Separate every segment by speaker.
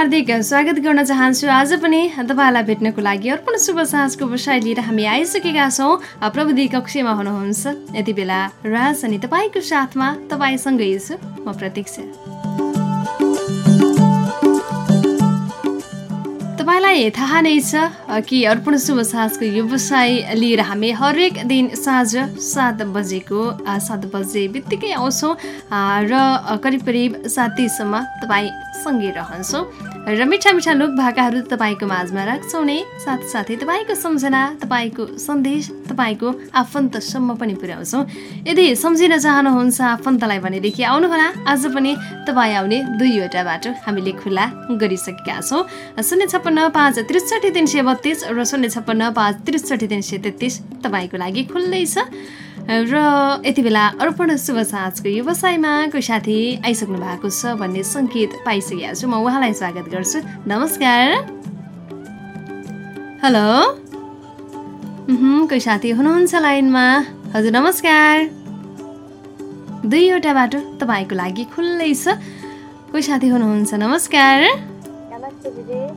Speaker 1: हार्दिक स्वागत गर्न चाहन्छु। आज पनि तपाईँलाई भेट्नको लागि अर्पण शुभ साँझको बसाइ लिएर हामी आइसकेका छौँ। प्रविधि कक्षमा हुनुहुन्छ। यति बेला राज अनि तपाईँको साथमा तपाईँसँगै छु। म प्रतीक्षा। तपाईँलाई थाहा नै छ कि अर्पण शुभ साँझको व्यवसाय लिएर हामी हरेक दिन साँझ सात बजेको सात बजे बित्तिकै आउँछौँ। र करिब करिब सातीसम्म तपाईँसँगै रहन्छौँ। र मिठा मिठा लोक भाकाहरू तपाईँको माझमा राख्छौँ नै साथसाथै तपाईँको सम्झना तपाईँको सन्देश तपाईँको आफन्तसम्म पनि पुर्याउँछौँ। यदि सम्झिन चाहनुहुन्छ आफन्तलाई भनेदेखि आउनुहोला आज पनि तपाईँ आउने दुईवटा बाटो हामीले खुल्ला गरिसकेका छौँ। शून्य छप्पन्न पाँच त्रिसठी तिन सय बत्तिस र शून्य छप्पन्न पाँच त्रिसठी तिन सय तेत्तिस तपाईँको लागि खुल्लै छ। र यति बेला अर्पण शुभ साँझको व्यवसायमा कोही साथी आइसक्नु भएको छ भन्ने सङ्केत पाइसकेको छु। म उहाँलाई स्वागत गर्छु। नमस्कार। हेलो। कोही साथी हुनुहुन्छ लाइनमा? हजुर नमस्कार। दुईवटा बाटो तपाईँको लागि खुल्लै छ। कोही साथी हुनुहुन्छ? नमस्कार।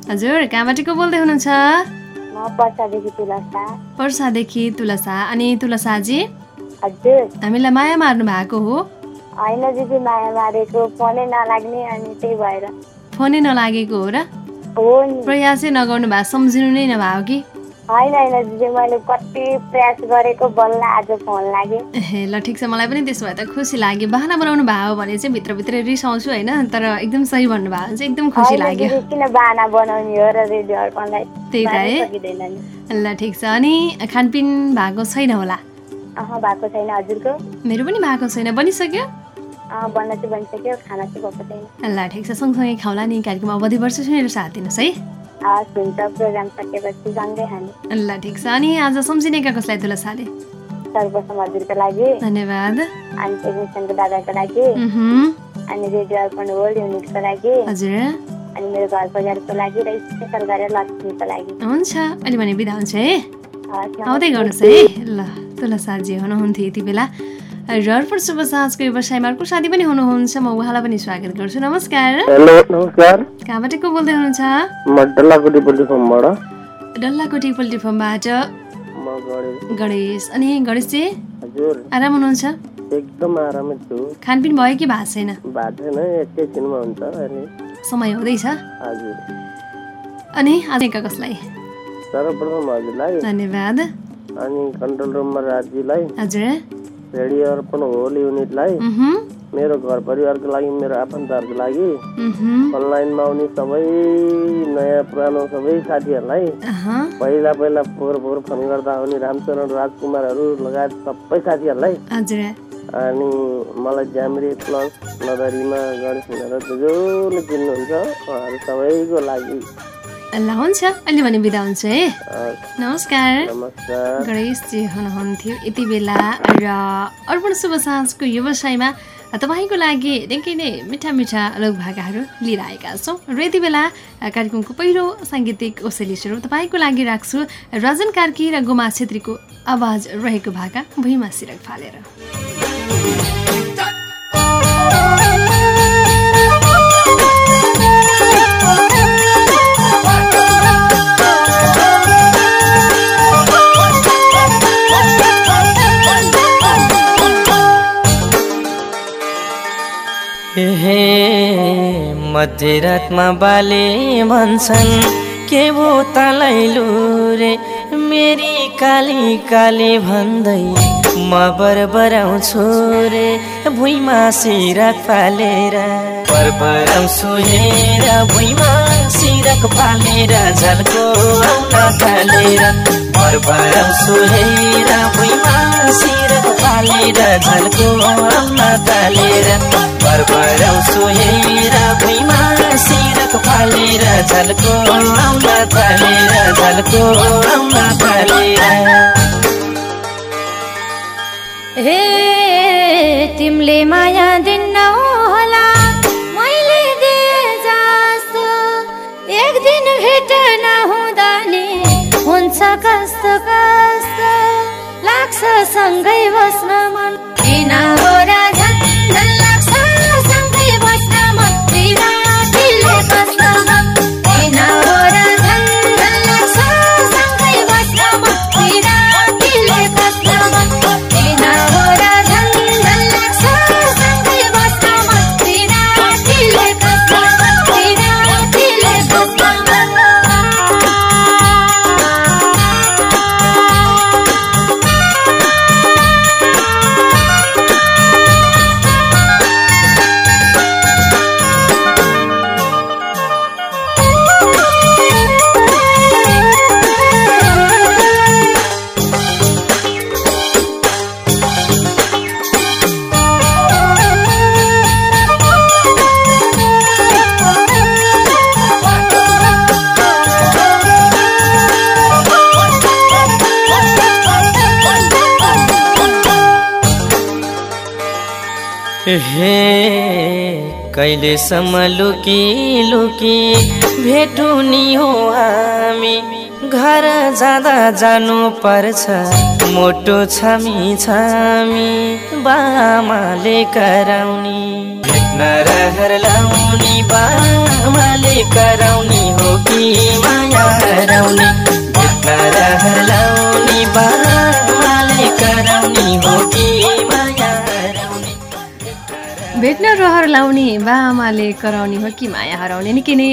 Speaker 1: हजुर कहाँबाट को बोल्दै हुनुहुन्छ? पर्सादेखि तुलसा। अनि तुलसाजी? हामीलाई माया मार्नु भएको हो।
Speaker 2: होइन दिदी माया मारेको फोनै नलाग्ने अनि त्यही भएर।
Speaker 1: फोनै नलागेको हो र? प्रयासै नगर्नु भएको सम्झिनु नै नभएको कि?
Speaker 2: होइन होइन दिदी मैले कति प्रयास गरेको बल्ल आज फोन लाग्यो।
Speaker 1: ए ल ठिक छ मलाई पनि त्यसो भए त खुसी लाग्यो। बाहना बनाउनु भयो भने चाहिँ भित्रभित्र रिसाउँछु होइन? तर एकदम सही भन्नुभयो भने चाहिँ एकदम खुसी लाग्यो।
Speaker 2: किन बाहना बनाउने हो र रेडियो अर्पणलाई?
Speaker 1: त्यही त है। ल ठिक छ अनि खानपिन भएको छैन होला?
Speaker 2: भएको छैन हजुरको।
Speaker 1: मेरो पनि भएको छैन बनिसक्यो?
Speaker 2: बन्न चाहिँ बनिसक्यो खाना चाहिँ भएको छैन।
Speaker 1: ल ठिक छ सँगसँगै खाउला नि कार्यक्रम अवधि वर्ष सुनेर साथ दिनुहोस् है।
Speaker 2: हुन्छ प्रोग्राम सकेपछि सँगै खाने
Speaker 1: ल ठिक छ अनि आज सम्झिनेका कसलाई तुला साले?
Speaker 2: सर्वप्रथम हजुरको लागि।
Speaker 1: धन्यवाद।
Speaker 2: अनि टेक्निसियनको दादाको लागि। अनि रेडियो अर्पण वर्ल्ड युनिटको लागि।
Speaker 1: हजुर।
Speaker 2: अनि मेरो घर परिवारको लागि र स्पेसल गरेर लक्ष्मीको लागि।
Speaker 1: हुन्छ अहिले भने बिदा हुन्छ है। आउँदै गर्नुहोस् है। ल। तुलसाजी हुनुहुन्थ्यो यति बेला। र अर्पण शुभ साँझको व्यवसायमा अर्को साथी पनि हुनुहुन्छ। म उहाँलाई पनि स्वागत गर्छु। नमस्कार।
Speaker 3: हेलो नमस्कार।
Speaker 1: कहाँबाट को बोल्दै हुनुहुन्छ?
Speaker 3: म डल्लाकोटी पोल्ट्री फार्मबाट।
Speaker 1: डल्लाकोटी पोल्ट्री फार्मबाट।
Speaker 3: म गणेश।
Speaker 1: गणेश। अनि गणेशजी
Speaker 3: हजुर।
Speaker 1: आराम हुनुहुन्छ?
Speaker 3: एकदम आरामै छु।
Speaker 1: खानपिन भयो कि भएको छैन?
Speaker 3: भएको छैन एकैछिनमा हुन्छ अहिले।
Speaker 1: समय हुँदैछ।
Speaker 3: हजुर।
Speaker 1: अनि आज कसलाई?
Speaker 3: सर्वप्रथम हजुरलाई।
Speaker 1: धन्यवाद।
Speaker 3: अनि कन्ट्रोल रुममा राजीलाई
Speaker 1: हजुर।
Speaker 3: रेडियो अर्पण होल युनिटलाई मेरो घर परिवारको लागि मेरो आफन्तहरूको लागि अनलाइनमा आउने सबै नयाँ पुरानो सबै साथीहरूलाई पहिला पहिला फोहोर फोहोर फोन गर्दा आउने रामचरण राजकुमारहरू लगायत सबै साथीहरूलाई अनि मलाई ज्याम्रे प्लस नदरीमा गणेश भनेर जो जसले चिन्नुहुन्छ उहाँहरू सबैको लागि
Speaker 1: ल हुन्छ। अहिले भने बिदा हुन्छ है। नमस्कार। गणेशजी हुनुहुन्थ्यो यति बेला र अर्पण शुभ साँझको व्यवसायमा तपाईँको लागि निकै नै मिठा मिठा लोक भाकाहरू लिएर आएका छौँ। र यति बेला कार्यक्रमको पहिलो साङ्गीतिक ओसेली स्वरूप तपाईँको लागि राख्छु। रजन कार्की र गोमा छेत्रीको आवाज रहेको भाका भुइँमा सिरक फालेर।
Speaker 4: हे मध्यरातमा बाले भन्छन् के भो तलैलु रे मेरी काली काली भन्दै म बरबराउँछु रे भुइँमा सिरक फालेर। बरबराउँछु हेर भुइँमा सिरक फालेर झल्को थालेर। बरबराउँछु हेर भुइँमा सिरक फालेर झल्को आउन थालेर बरबराउँछु हेर भुइँमा सिरक फालेर झल्को आउन थालेर झल्को आउन थालेर
Speaker 5: हे तिमीले माया दिन्न सँगै बस्न मन। किन हे
Speaker 4: कहिलेसम्म लुकी लुकी भेटु नि हो हामी घर जाँदा जानु पर्छ मोटो छमी छमी बामाले कराउने। नरहर लाउने बामाले कराउने हो कि माया हराउने? नरहर लाउने बामाले कराउने हो कि
Speaker 1: भेट्न रहर लाउने बाआमाले कराउने हो कि माया हराउने? निकै नै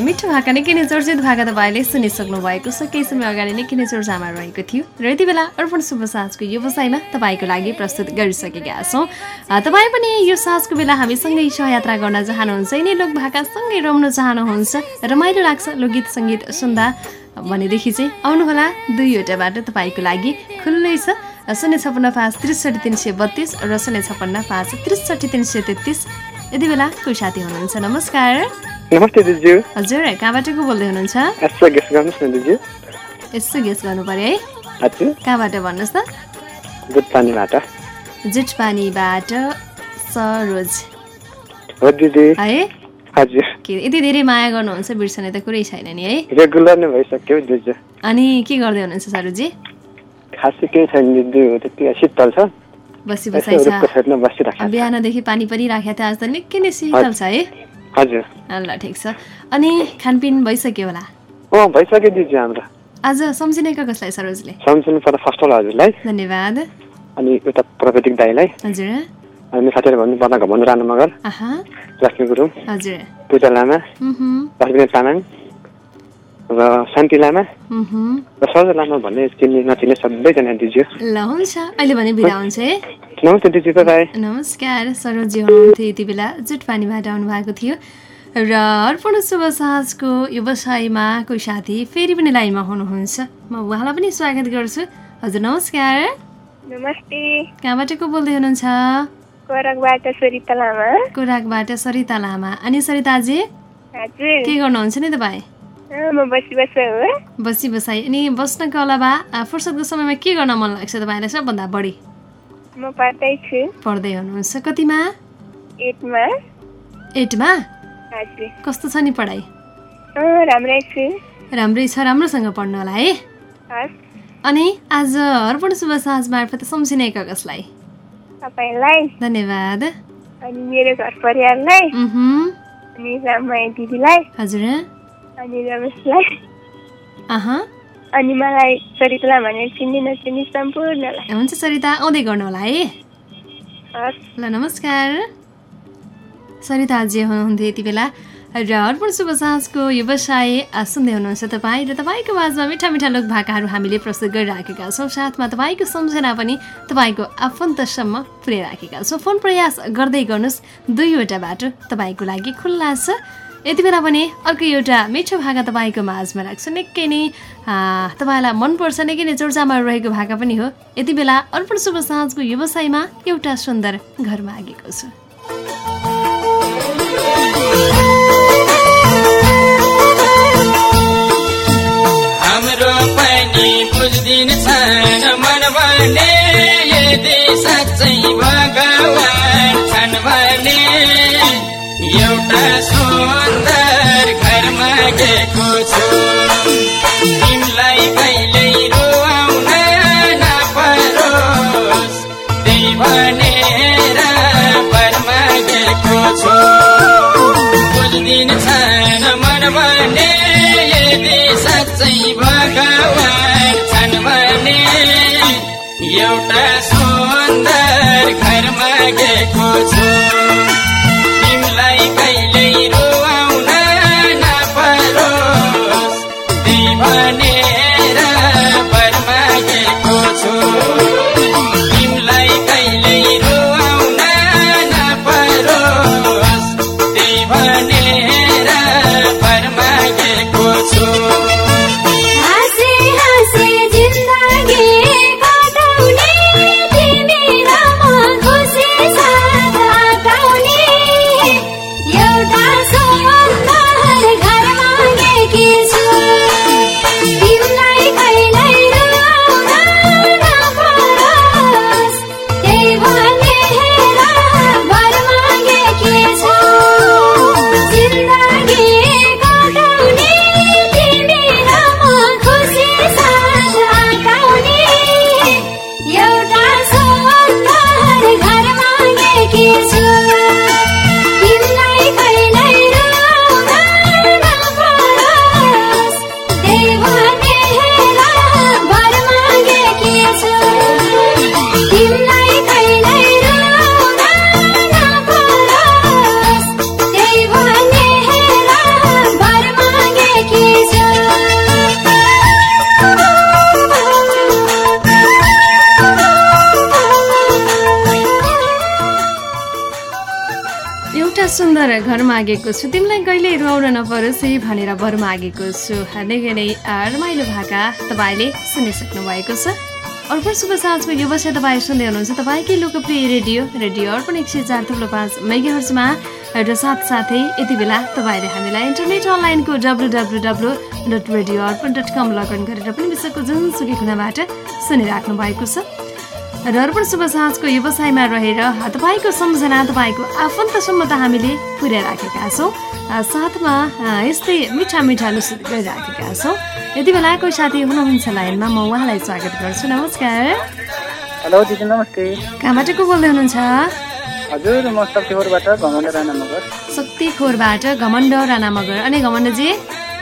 Speaker 1: मिठो भाका निकै नै चर्चित भाका तपाईँले सुनिसक्नु भएको छ। केही समय अगाडि निकै नै चर्चामा रहेको थियो। र यति बेला अर्पण शुभ साँझको व्यवसायमा तपाईँको लागि प्रस्तुत गरिसकेका छौँ। तपाईँ पनि यो साँझको बेला हामीसँगै सहयात्रा गर्न चाहनुहुन्छ। यिनै लोक भाकासँगै रम्न चाहनुहुन्छ। रमाइलो लाग्छ लोकगीत सङ्गीत सुन्दा। भनेदेखि चाहिँ आउनुहोला दुईवटा बाटो तपाईँको लागि खुल्लै छ। शून्य छपन्न पाँच त्रिसठी तिन सय बत्तिस र शून्य छपन्न पाँच त्रिसठी तिन सय तेत्तिस। यति बेला कोही साथी हुनुहुन्छ? नमस्कार।
Speaker 6: नमस्ते दिदी
Speaker 1: हजुर कहाँबाट को बोल्दै हुनुहुन्छ?
Speaker 6: यसो गेस न
Speaker 1: गर्नु पऱ्यो है। कहाँबाट भन्नुहोस् त?
Speaker 6: दुध पानीबाट
Speaker 1: जुटपानीबाट सरोज।
Speaker 6: हो दिदी।
Speaker 1: है? यति धेरै माया गर्नुहुन्छ? बिर्सने त कुरै छैन नि है।
Speaker 6: रेगुलर नै भइसक्यो
Speaker 1: अनि के गर्दै हुनुहुन्छ सरोजी?
Speaker 6: खासै केही छैन शीतल छ
Speaker 1: बसी
Speaker 6: यसो
Speaker 1: बसाइ
Speaker 6: रुखको
Speaker 1: छ बिहानदेखि पानी परिराखेको थियो आज त निकै नै शीतल छ है।
Speaker 6: हजुर।
Speaker 1: ल ठिक छ। अनि खानपिन भइसक्यो होला?
Speaker 6: अँ भइसक्यो दिदी हाम्रो।
Speaker 1: आज सम्झिनेका कसलाई सरोजले
Speaker 6: सम्झिनु पर्दा फर्स्ट वाला हजुरलाई।
Speaker 1: धन्यवाद।
Speaker 6: अनि उता प्रविधिक दाईलाई।
Speaker 1: हजुर।
Speaker 6: अनि साथीहरू भन्नु पर्दा भन्नु राणा मगर। लक्ष्मी गुरुङ।
Speaker 1: हजुर।
Speaker 6: पूजा लामा। लक्ष्मी तामाङ र शान्ति लामा। र सरोज लामा भन्ने चिन्ने नचिन्ने सबैजना हो।
Speaker 1: ल हुन्छ। अहिले भने बिदा हुन्छ है।
Speaker 6: नमस्ते दिदी बाई
Speaker 1: नमस्कार। सरोजी हुनुहुन्थ्यो यति बेला। जुटपानीबाट आउनु भएको थियो। र अर्पण शुभ साँझको व्यवसायमा कोही साथी फेरि पनि लाइनमा हुनुहुन्छ। म उहाँलाई पनि स्वागत गर्छु। हजुर नमस्कार।
Speaker 2: नमस्ते।
Speaker 1: कहाँबाट को बोल्दै हुनुहुन्छ?
Speaker 2: कोरकबाट सरिता लामा।
Speaker 1: कोराकबाट सरिता लामा। अनि सरिताजी?
Speaker 2: हजुर।
Speaker 1: के गर्नुहुन्छ नि तपाईँ?
Speaker 2: बसी बस हो
Speaker 1: बसी बसाइ। अनि बस्नको अलावा फुर्सदको समयमा के गर्न मन लाग्छ तपाईँलाई सबभन्दा बढी?
Speaker 2: म पढ्दैछु
Speaker 1: पढ्दै हुनुहुन्छ। कतिमा?
Speaker 2: एटमा।
Speaker 1: कस्तो छ नि पढाइ?
Speaker 2: राम्रै छु।
Speaker 1: राम्रै छ राम्रोसँग पढ्नु होला है? अनि आज अर्पण शुभ साँझ मार्फत सम्झिनेका कसलाई
Speaker 2: तपाईँलाई।
Speaker 1: धन्यवाद।
Speaker 2: अनि मेरो घर परिवारलाई।
Speaker 1: उहुँ,
Speaker 2: अनि राममाया दिदीलाई।
Speaker 1: हजुर।
Speaker 2: अनि रमेशलाई अनि मलाई सरितला भनेर चिन्ने नचिन्ने सम्पूर्णलाई
Speaker 1: हुन्छ सरिता आउँदै गर्नु होला है ल नमस्कार सरिताजी हुनुहुन्थ्यो यति बेला र अर्पण शुभ साँझको व्यवसाय सुन्दै हुनुहुन्छ तपाईँ र तपाईँको माझमा मिठा मिठा लोक भाकाहरू हामीले प्रस्तुत गरिराखेका छौँ साथमा तपाईँको सम्झना पनि तपाईँको आफन्तसम्म पुर्याइराखेका छौँ फोन प्रयास गर्दै गर्नुहोस् दुईवटा बाटो तपाईँको लागि खुल्ला छ यति बेला पनि अर्को एउटा मिठो भाका तपाईँको माझमा राख्छु। निकै नै तपाईँलाई मनपर्छ निकै नै चर्चामा रहेको भाका पनि हो। यति बेला अर्पण शुभ साँझको व्यवसायमा एउटा सुन्दर घर मागेको छु।
Speaker 7: एउटा मागेको छु तिमीलाई कहिल्यै रुवाउन नपरोस् त्यही भनेर वर मागेको छु बुझ्दिन छन् मन भने यदि साँच्चै भगवान छन् भने एउटा सुन्दर घर मागेको छु मागेको छु। तिमीलाई
Speaker 1: कहिले रुवाउन नपरोस् है भनेर वर मागेको छु। निकै नै रमाइलो भाका तपाईँले सुनिसक्नु भएको छ। अर्पण शुभ साँझको व्यवसाय तपाईँ सुन्दै हुनुहुन्छ। तपाईँकै लोकप्रिय रेडियो रेडियो अर्पण एक सय चार थुप्रो पाँच मेगाहर्जमा। र साथसाथै यति बेला तपाईँले हामीलाई इन्टरनेट अनलाइनको W W W dot radio Arpan dot com login गरेर पनि विश्वको जुनसुकै कुनाबाट सुनिराख्नु भएको छ। र अर्पण शुभ साँझको व्यवसायमा रहेर तपाईँको सम्झना तपाईँको आफन्तसम्म त हामीले पुर्याइराखेका छौँ। साथमा यस्तै मिठा मिठा लुसित गरिराखेका छौँ। यति बेला कोही साथी हुनुहुन्छ लाइनमा म उहाँलाई स्वागत गर्छु। नमस्कार।
Speaker 8: हेलो दिदी नमस्ते।
Speaker 1: कहाँबाट को बोल्दै हुनुहुन्छ?
Speaker 8: हजुर म शक्तिपुरबाट घमण्ड राणा मगर
Speaker 1: शक्तिखोरबाट घमण्ड राणा मगर अनि घमण्डजी?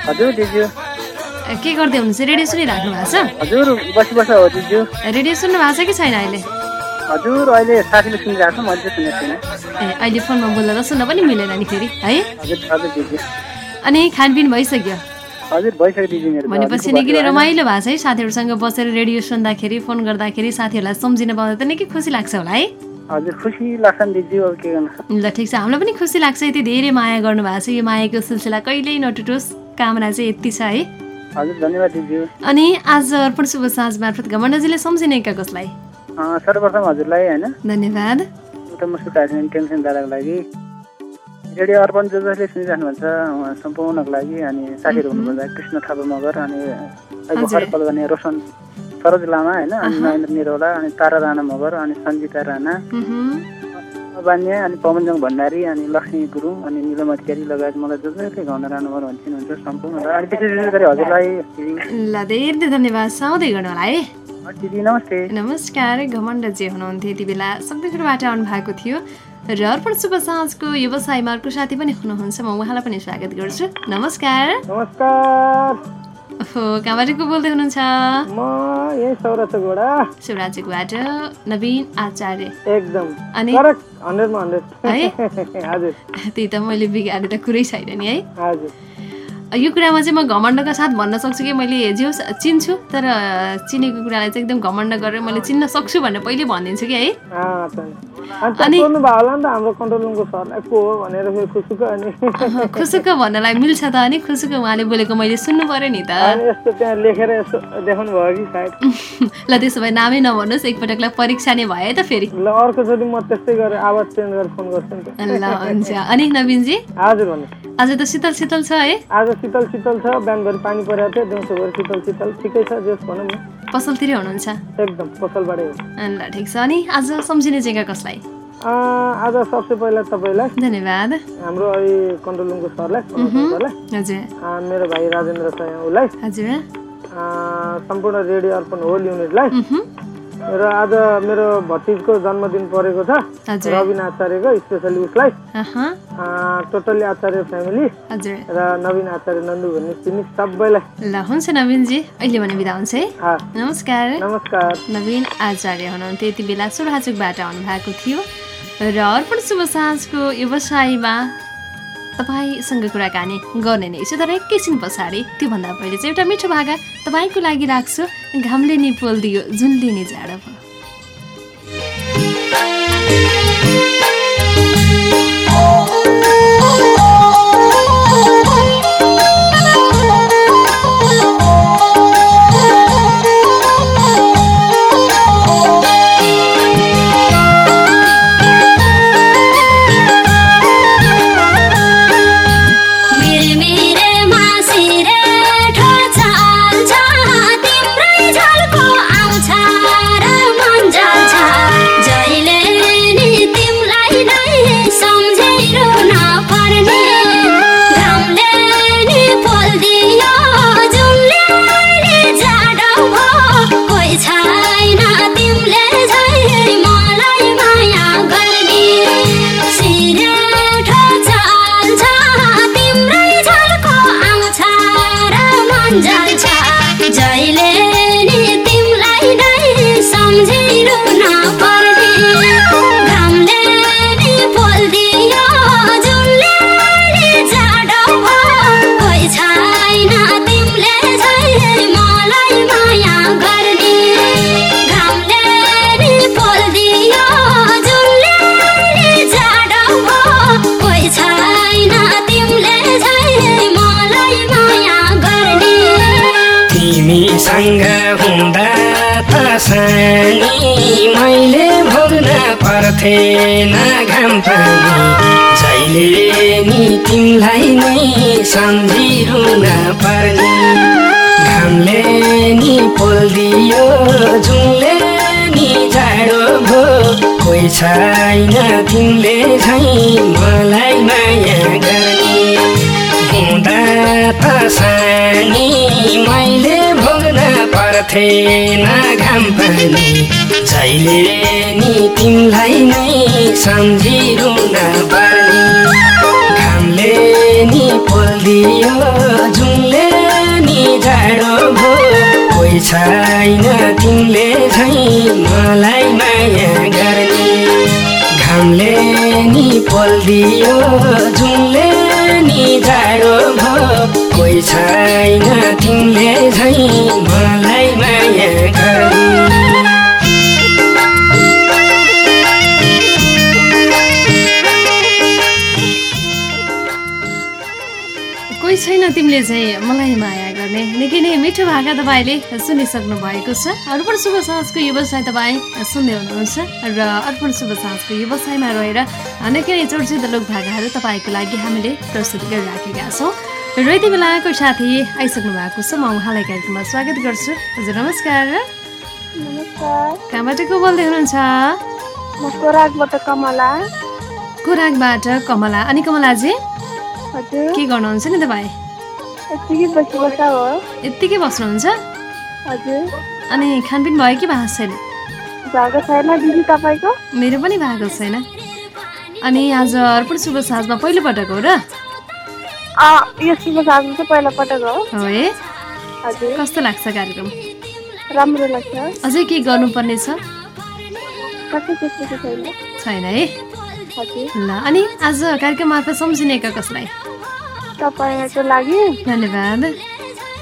Speaker 8: हजुर दिजु
Speaker 1: के गर्दै हुनुहुन्छ? रेडियो सुनिराख्नु भएको छ?
Speaker 8: हजुर बसी बस
Speaker 1: रेडियो सुन्नु भएको छ कि छैन अहिले?
Speaker 8: हजुर अहिले साथीले सुनिरहेको छ मैले चाहिँ सुनेको छुइनँ
Speaker 1: ए अहिले फोनमा बोल्दा त सुन्न पनि मिलेन नि फेरि है? अनि खानपिन भइसक्यो। भनेपछि निकै नै रमाइलो भएको छ है साथीहरूसँग बसेर रेडियो सुन्दाखेरि फोन गर्दाखेरि साथीहरूलाई सम्झिन पाउँदा त निकै खुसी लाग्छ होला है?
Speaker 8: हजुर खुसी लाग्छ नि अब के गर्नु।
Speaker 1: ल ठिक छ। हामीलाई पनि खुसी लाग्छ यति धेरै माया गर्नुभएको छ। यो मायाको सिलसिला कहिल्यै नटुटोस्। कामना चाहिँ यति छ है? अनि आज अर्पण शुभ साँझ मार्फत घमण्डजीले सम्झिने का कसलाई
Speaker 8: सर्वप्रथम हजुरलाई होइन।
Speaker 1: धन्यवाद।
Speaker 8: टेन्सन दादाको लागि। रेडियो अर्पण जो जसले सुनिरहनु हुन्छ उहाँ सम्पूर्णको लागि अनि साथीहरू हुनुहुन्छ कृष्ण थापा मगर अनि भर्खर कल गर्ने रोशन सरोज लामा होइन अनि नरेन्द्र निरौला अनि तारा राणा मगर अनि सञ्जिता राणा। बान्य अनि पवनजङ भण्डारी अनि लक्ष्मी गुरुङ अनि निलम अधिकारी लगायत मलाई जो जसले मगर भन्छ चिन्नुहुन्छ सम्पूर्ण अनि विशेष गरी हजुरलाई
Speaker 1: ल धेरै धेरै धन्यवाद साउँदै गर्नु होला है
Speaker 8: दिदी नमस्ते।
Speaker 1: नमस्कार घमण्डजी हुनुहुन्थ्यो यति बेला। शक्तिपुरबाट आउनु भएको थियो र अर्पण शुभ साँझको व्यवसायमा अर्को साथी पनि हुनुहुन्छ म उहाँलाई पनि स्वागत गर्छु। नमस्कार।
Speaker 8: नमस्कार।
Speaker 1: ओहो कहाँबाट को बोल्दै हुनुहुन्छ?
Speaker 8: म यही सौराचोकबाट
Speaker 1: नवीन आचार्य।
Speaker 8: एकदम।
Speaker 1: अनि? त्यही त मैले बिगारे त कुरै छैन नि है?
Speaker 8: हजुर।
Speaker 1: यो कुरामा चाहिँ म घमण्डका साथ भन्न सक्छु कि मैले जे होस् चिन्छु तर चिनेको कुरालाई चाहिँ एकदम घमण्ड गरेर मैले चिन्न सक्छु भनेर पहिले भनिदिन्छु कि है।
Speaker 8: अनि त्यहाँ सोध्नु भयो होला नि त हाम्रो कन्ट्रोल रुमको सरलाई को हो भनेर फेरि खुसुक अनि।
Speaker 1: खुसुक भन्नलाई मिल्छ त अनि खुसुक उहाँले बोलेको मैले सुन्नु पर्यो नि त। ल त्यसो भए नामै नभन्नुहोस् एकपटकलाई परीक्षा नै भयो है त फेरि।
Speaker 8: ल
Speaker 1: हुन्छ। अनि नवीनजी?
Speaker 8: हजुर
Speaker 1: आज त शीतल शीतल छ है।
Speaker 8: आज शीतल शीतल छ बिहानभरि पानी परेको थियो दिउँसोभरि शीतल शीतल ठिकै छ जेस भनौँ न।
Speaker 1: पसलतिरै हुनुहुन्छ?
Speaker 8: एकदम पसलबाटै हो।
Speaker 1: ल ठिक छ। अनि आज सम्झिने जग्गा कसलाई?
Speaker 8: आज सबसे पहिला तपाईँलाई
Speaker 1: धन्यवाद।
Speaker 8: हाम्रो अहिले कन्ट्रोल रुमको सरलाई।
Speaker 1: हजुर।
Speaker 8: मेरो भाइ राजेन्द्र उसलाई
Speaker 1: हजुर।
Speaker 8: सम्पूर्ण रेडियो अर्पण होल युनिटलाई। र आज मेरो भतिजको जन्मदिन परेको छ। रविन आचार्यको स्पेसली उसलाई टोटली आचार्य फ्यामिली र नवीन आचार्य नन्दु भन्ने चिनी सबैलाई।
Speaker 1: ल हुन्छ नवीनजी अहिले भने बिदा हुन्छ है। नमस्कार।
Speaker 8: नमस्कार।
Speaker 1: नवीन आचार्य हुनुहुन्थ्यो यति बेला सुराचुकबाट आउनुभएको थियो। र अर्पण शुभ साँझको व्यवसायमा तपाईँसँग कुराकानी गर्ने नै छु तर एकैछिन पछाडि त्योभन्दा पहिले चाहिँ एउटा मिठो भागा तपाईँको लागि राख्छु। घामले नि पोलिदियो जुनले नि जाडो
Speaker 9: पर्थेन घाम पानी जहिले नि तिमीलाई नै सम्झिरुन पर्ने। घामले नि पोलिदियो जुनले नि जाडो भो कोही छैन तिमीले झै मलाई माया गर्ने। हुँदा त सानी मैले पर्थेन घाम पानी जहिले नि तिमीलाई नै सम्झिरुन पर्ने घामले नि पोलिदियो जुनले नि जाडो भो कोही छैन तिमीले झै मलाई माया गर्ने। घामले नि पोलिदियो जुनले नि जाडो भो कोही छैन तिमीले झै
Speaker 1: तिमीले चाहिँ मलाई माया गर्ने। निकै नै मिठो भाका तपाईँले सुनिसक्नु भएको छ। अर्पण शुभ साँझको व्यवसाय तपाईँ सुन्दै हुनुहुन्छ र अर्पण शुभ साँझको व्यवसायमा रहेर निकै नै चर्चित लोक भाकाहरू तपाईँको लागि हामीले प्रस्तुत गरिराखेका छौँ। र यति बेलाको साथी आइसक्नु भएको छ। म उहाँलाई कार्यक्रममा स्वागत गर्छु। हजुर नमस्कार। कहाँबाट को बोल्दै हुनुहुन्छ?
Speaker 10: कोराकबाट कमला।
Speaker 1: अनि कमलाजी? के गर्नुहुन्छ नि तपाईँ? यत्तिकै बस्नुहुन्छ? अनि खानपिन भयो कि भएको छैन? मेरो पनि भएको छैन। अनि आज अर्पण शुभ साँझमा पहिलोपटक हो र? कस्तो लाग्छ कार्यक्रम?
Speaker 10: राम्रो लाग्छ।
Speaker 1: अझै के गर्नुपर्ने
Speaker 10: छैन।
Speaker 1: है? ल अनि आज कार्यक्रम मार्फत सम्झिनेका कसलाई
Speaker 10: तपाईँको लागि।
Speaker 1: धन्यवाद।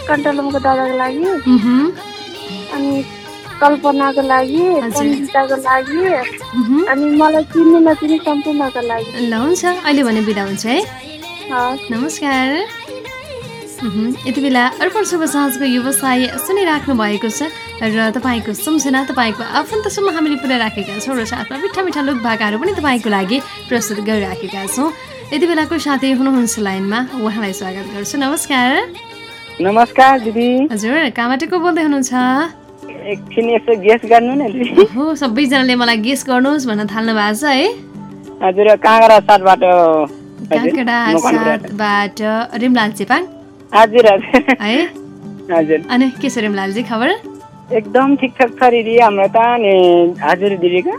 Speaker 10: कन्ट्रोलमको दादाको लागि। अनि कल्पनाको लागि। सङ्गीताको लागि। अनि मलाई चिन्ने नचिने सम्पूर्णको लागि।
Speaker 1: ल हुन्छ। अहिले भने बिदा हुन्छ है। नमस्कार। यति बेला अर्पण शुभ साँझको व्यवसाय सुनिराख्नु भएको छ र तपाईँको सम्झना तपाईँको आफन्तसम्म हामीले पुऱ्याइराखेका छौँ र साथमा मिठा मिठा लोक भाकाहरू पनि तपाईँको लागि प्रस्तुत गरिराखेका छौँ। यति बेलाको साथी हुनुहुन्छ लाइनमा। उहाँलाई स्वागत गर्छु। नमस्कार।
Speaker 6: नमस्कार दिदी।
Speaker 1: हजुर कहाँबाट को बोल्दै हुनुहुन्छ?
Speaker 6: एकछिन यसो गेस गर्नु न
Speaker 1: हो सबैजनाले मलाई गेस गर्नुहोस् भन्न थाल्नु भएको छ है।
Speaker 6: हजुर काँगडा साथबाट
Speaker 1: काँकडा साथबाट रिमलाल चेपाङ
Speaker 6: हजुर हजुर।
Speaker 1: है।
Speaker 6: हजुर।
Speaker 1: अनि के छ रिमलालजी खबर?
Speaker 6: एकदम ठिकठाक छ दिदी हाम्रो त नि हजुर दिदीको।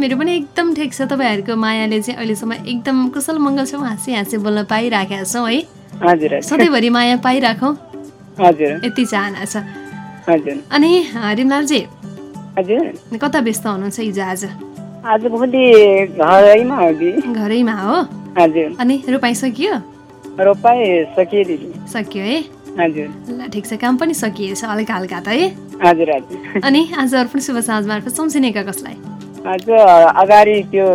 Speaker 1: मेरो पनि एकदम ठिक छ तपाईँहरूको मायाले चाहिँ अहिलेसम्म एकदम कुशल मङ्गल छौँ हाँसी हाँसी बोल्न पाइराखेका छौँ है।
Speaker 6: हजुर
Speaker 1: सधैँभरि माया पाइराखौँ।
Speaker 6: हजुर।
Speaker 1: यति चाहना छ।
Speaker 6: हजुर।
Speaker 1: अनि रिमलालजी
Speaker 6: हजुर।
Speaker 1: कता व्यस्त हुनुहुन्छ हिजो आज?
Speaker 6: आज भोलि घरैमा हो दिदी।
Speaker 1: घरैमा हो?
Speaker 6: हजुर।
Speaker 1: अनि रोपाइ सकियो
Speaker 6: रोपाइ सकियो दिदी।
Speaker 1: सकियो है। ल ठिक छ काम पनि सकिएछ हल्का हल्का त है?
Speaker 6: हजुर हजुर।
Speaker 1: अनि आज अर्पण शुभ साँझ मार्फत सम्झिनेका कसलाई?
Speaker 6: अगाडि त्यो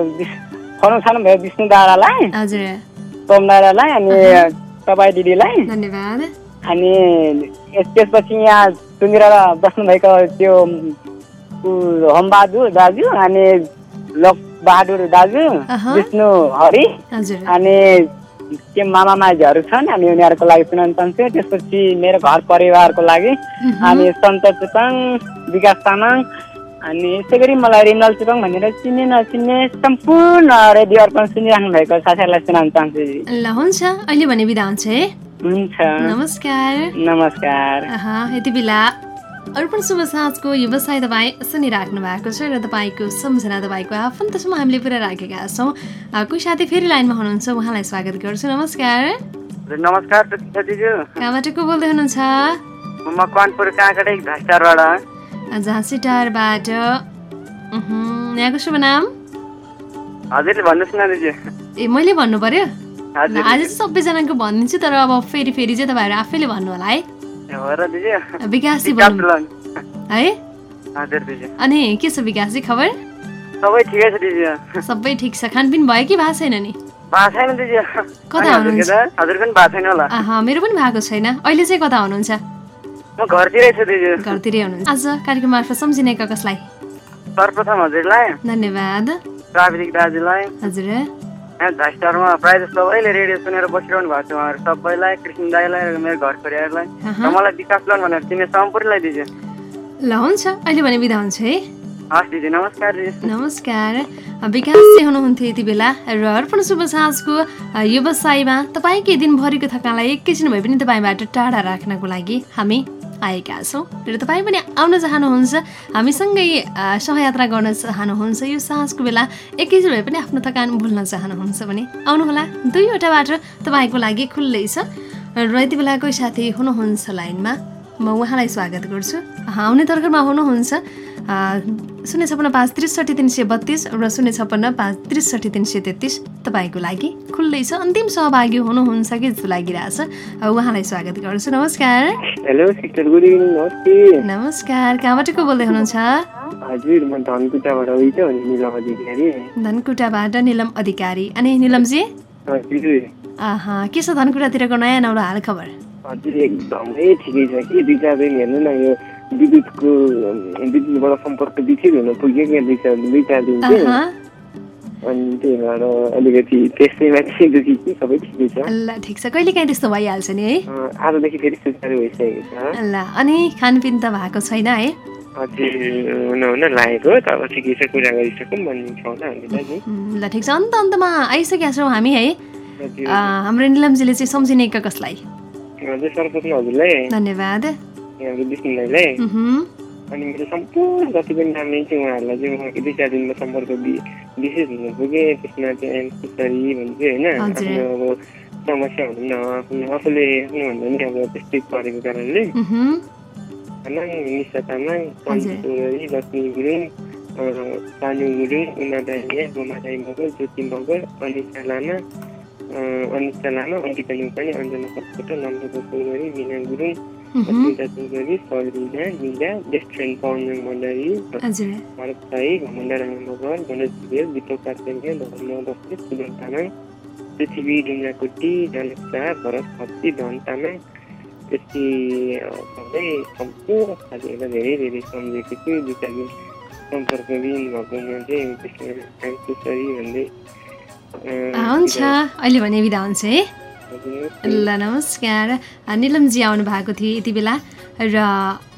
Speaker 6: खनाउ खानु भयो विष्णु दादालाई
Speaker 1: हजुर।
Speaker 6: सोम दादालाई अनि तपाईँ दिदीलाई।
Speaker 1: धन्यवाद।
Speaker 6: अनि यस- त्यसपछि यहाँ सुनेर बस्नुभएको त्यो होमबहादुर दाजु अनि लोक बहादुर दाजु। विष्णु हरि अनि के मामा माइजहरू छन् अनि उनीहरूको लागि सुनाउन चाहन्छु त्यसपछि मेरो घर परिवारको लागि अनि सन्तोष चुपाङ विकास तामाङ अनि यसै गरी मलाई रिमल चुपाङ भनेर चिन्ने नचिन्ने सम्पूर्ण रेडियो अर्पण सुनिराख्नु भएको साथीहरूलाई सुनाउन चाहन्छु।
Speaker 1: ल हुन्छ। अहिले भने बिदा हुन्छ है।
Speaker 6: हुन्छ।
Speaker 1: नमस्कार।
Speaker 6: नमस्कार।
Speaker 1: यति बेला अर्पण शुभ साँझको व्यवसाय तपाईँ सुनिराख्नु भएको छ र तपाईँको सम्झना तपाईँको आफन्तसम्म हामीले पुरा राखेका छौँ। कोही साथी फेरि लाइनमा हुनुहुन्छ उहाँलाई स्वागत गर्छु। नमस्कार।
Speaker 6: नमस्कार
Speaker 1: कहाँबाट को बोल्दै हुनुहुन्छ?
Speaker 6: म मकवानपुर काँकडै भ्रष्टाचारबाट
Speaker 1: झाँसीटारबाट। उहुँ, यहाँको शुभ नाम?
Speaker 6: हजुरले भन्नुहोस् न दिदी।
Speaker 1: ए मैले भन्नु पर्यो? ल,
Speaker 6: हजुर
Speaker 1: आज चाहिँ सबैजनाको भनिदिन्छु तर अब फेरि फेरि चाहिँ तपाईँहरू आफैले भन्नु होला है। विकासजी। है अनि के छ विकासजी खबर?
Speaker 6: सबै ठिकै छ दिदी
Speaker 1: सबै ठिक छ खानपिन भयो कि भएको छैन नि कता हुनुहुन्छ? मेरो पनि भएको छैन। अहिले चाहिँ कता हुनुहुन्छ?
Speaker 6: म घरतिरै
Speaker 1: हुनुहुन्छ। आज कार्यक्रम मार्फत सम्झिने कसलाई?
Speaker 6: सर्वप्रथम हजुरलाई।
Speaker 1: धन्यवाद।
Speaker 6: प्राविधिक दाजुलाई।
Speaker 1: हजुर।
Speaker 6: झास्टारमा प्रायः जस्तो सबैले रेडियो सुनेर बसिरहनु भएको छ उहाँहरू। सबैलाई कृष्ण दाईलाई र मेरो घर परिवारलाई
Speaker 1: अहँ।
Speaker 6: र मलाई विकास लोन भनेर चिने सम्पूर्णलाई दिदी
Speaker 1: ल हुन्छ। अहिले भने बिदा हुन्छ है?
Speaker 6: हस् दिदी नमस्कार दिदी।
Speaker 1: नमस्कार। विकास चाहिँ हुनुहुन्थ्यो यति बेला। र अर्पण शुभ साँझको व्यवसायमा तपाईँकै दिनभरिको थकानलाई एकैछिन भए पनि तपाईँबाट टाढा राख्नको लागि हामी आएका छौँ। र तपाईँ पनि आउन चाहनुहुन्छ। हामीसँगै सहयात्रा गर्न चाहनुहुन्छ। यो साँझको बेला एकैछिन भए पनि आफ्नो थकान भुल्न चाहनुहुन्छ भने आउनुहोला। दुईवटा बाटो तपाईँको लागि खुल्लै छ। र यति बेला कोही साथी हुनुहुन्छ लाइनमा। म उहाँलाई स्वागत गर्छु। आउने तर्खरमा हुनुहुन्छ शून्य छपन्न पाँच त्रिसठी तिन सय बत्तिस र शून्य छपन्न पाँच त्रिसठी तिन सय तेत्तिस तपाईँको लागि खुल्लै छ। अन्तिम सहभागी हुनुहुन्छ कि जस्तो लागिरहेछ। उहाँलाई स्वागत गर्छु। नमस्कार।
Speaker 11: हेलो सिस्टर गुड इभिनिङ नमस्ते।
Speaker 1: नमस्कार। कहाँबाट को बोल्दै हुनुहुन्छ?
Speaker 11: हजुर म धनकुटाबाट उयो निलम अधिकारी।
Speaker 1: धनकुटाबाट निलम अधिकारी। अनि निलमजी? आहा के छ धनकुटातिरको नयाँ नौलो हाल खबर
Speaker 11: हजुर एकदमै ठिकै छ कि। दुई चार दिन हेर्नु न यो विद्युतको विद्युतबाट सम्पर्क विच्छेद हुन पुग्यो क्या दुई चार दुई चार दिन चाहिँ अनि त्यही भएर अलिकति त्यसैमा चाहिँ दुखी कि सबै ठिकै छ
Speaker 1: ल ठिक छ कहिले काहीँ त्यस्तो भइहाल्छ नि है
Speaker 11: आजदेखि फेरि सुचारू भइसकेको छ
Speaker 1: ल अनि खानपिन त भएको छैन है
Speaker 11: हजुर हुन हुन लागेको तब ठिकै छ कुरा गरिसकौँ भन्ने छ होला हामीलाई नि
Speaker 1: उम्, ल ठिक छ अन्त अन्तमा आइसकेका छौँ हामी है हाम्रो निलमजीले चाहिँ सम्झिने कसलाई
Speaker 11: हजुर सर्वप्रथम हजुरलाई
Speaker 1: धन्यवाद
Speaker 11: हाम्रो विष्णुलाई
Speaker 1: उहुँ,
Speaker 11: अनि मेरो सम्पूर्ण जति पनि नाम्ने चाहिँ उहाँहरूलाई चाहिँ उहाँको दुई चार दिनमा सम्पर्क विशेष हुनु पुगेँ त्यसमा चाहिँ एम सुसरी भन्छु होइन। आफ्नो अब समस्या हुनु न आफ्नो आफूले आफ्नुभन्दा नि अब त्यस्तै परेको कारणले तामाङ निशा तामाङ
Speaker 1: हजुर।
Speaker 11: पञ्च चौधरी लक्ष्मी गुरुङ सानु गुरुङ उमा दाइया गोमा दाई मगर ज्योति मगर अनिसा लामा अनिसा लामा अङ्किता न्युपाने अञ्जना कपकोटा नम्बर चौधरी मिना गुरुङ निला भरत साई घमण्डा मगर मनोज धर्म सुदन तामाङ पृथ्वी ढुङ्गाकोटी जनक शाह भरत धन तामाङ त्यति सम्पूर्ण साथीहरूलाई धेरै धेरै सम्झेको छु दुई चार दिन सम्पर्कविहीन भएकोमा चाहिँ त्यसमा आइम सुसरी भन्दै अँ,
Speaker 1: हुन्छ अहिले भने बिदा हुन्छ है। ल नमस्कार। निलमजी आउनु भएको थियो यति बेला। र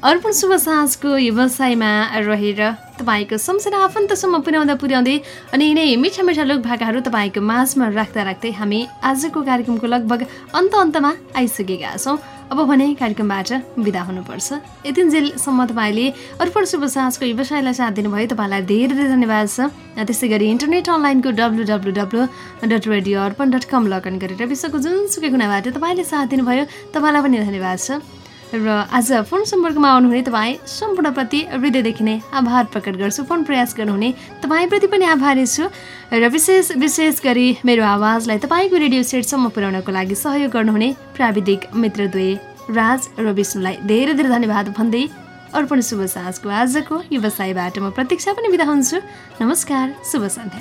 Speaker 1: अर्पण शुभ साँझको व्यवसायमा रहेर तपाईँको सम्झना आफन्तसम्म पुर्याउँदा पुर्याउँदै अनि यिनै मिठा मिठा लोक भाकाहरू तपाईँको माझमा राख्दा राख्दै हामी आजको कार्यक्रमको लगभग अन्त अन्तमा आइसकेका छौँ। अब भने कार्यक्रमबाट बिदा हुनुपर्छ। यतिन्जेलसम्म तपाईँले अर्पण शुभ साँझको व्यवसायलाई साथ दिनुभयो। तपाईँलाई धेरै धेरै धन्यवाद छ। त्यसै गरी इन्टरनेट अनलाइनको W W W dot radio Arpan dot com login गरेर विश्वको जुनसुकै कुनाबाट तपाईँले साथ दिनुभयो। तपाईँलाई पनि धन्यवाद छ। र आज फोन सम्पर्कमा आउनुहुने तपाईँ सम्पूर्णप्रति हृदयदेखि नै आभार प्रकट गर्छु। फोन प्रयास गर्नुहुने तपाईँप्रति पनि आभारी छु र विशेष विशेष गरी मेरो आवाजलाई तपाईँको रेडियो सेटसम्म पुर्याउनको लागि सहयोग गर्नुहुने प्राविधिक मित्रद्वय राज र विष्णुलाई धेरै धेरै धन्यवाद भन्दै अर्पण शुभ साँझको आजको व्यवसायबाट म प्रतीक्षा पनि बिदा हुन्छु। नमस्कार शुभ सन्ध्या।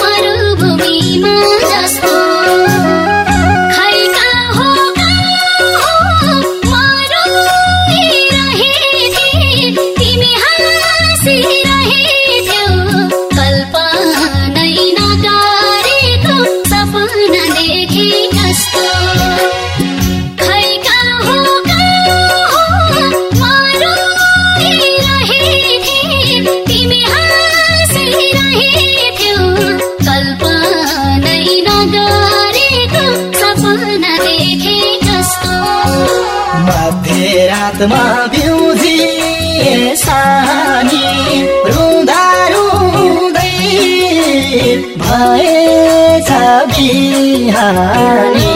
Speaker 12: मरुभूमिमा।
Speaker 13: मध्यरातमा बिउजी सानी रुँदा रुँदै भएछ बिहानी